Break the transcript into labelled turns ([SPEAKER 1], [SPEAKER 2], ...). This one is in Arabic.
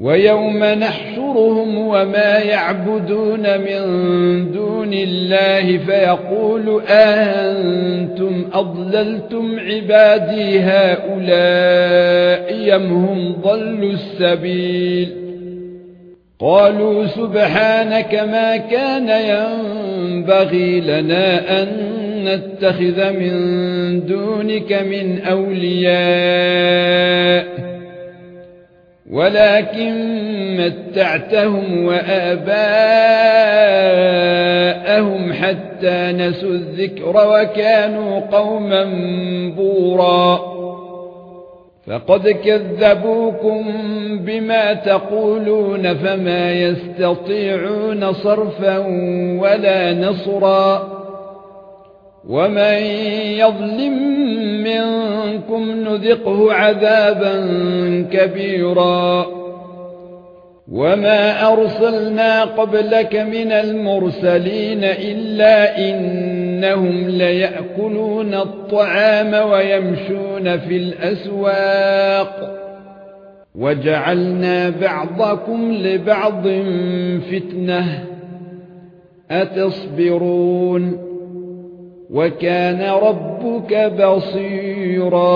[SPEAKER 1] وَيَوْمَ نَحْشُرُهُمْ وَمَا يَعْبُدُونَ مِن دُونِ اللَّهِ فَيَقُولُ أَأَنتُمْ أَضْلَلْتُمْ عِبَادِي هَؤُلَاءِ أَمْ هُمْ ضَلُّوا السَّبِيلَ؟ قَالُوا سُبْحَانَكَ مَا كَانَ يَنبَغِي لَنَا أَن نَّتَّخِذَ مِن دُونِكَ مِن أَوْلِيَاءَ ولكن متعتهم وآباءهم حتى نسوا الذكر وكانوا قوما بورا. فقد كذبوكم بما تقولون فما يستطيعون صرفا ولا نصرا. ومن يظلم منكم نذقه عذابا كبيرا وما ارسلنا قبلك من المرسلين الا انهم ليأكلون الطعام ويمشون في الاسواق وجعلنا بعضكم لبعض فتنه اتصبرون وكان ربك بصيرا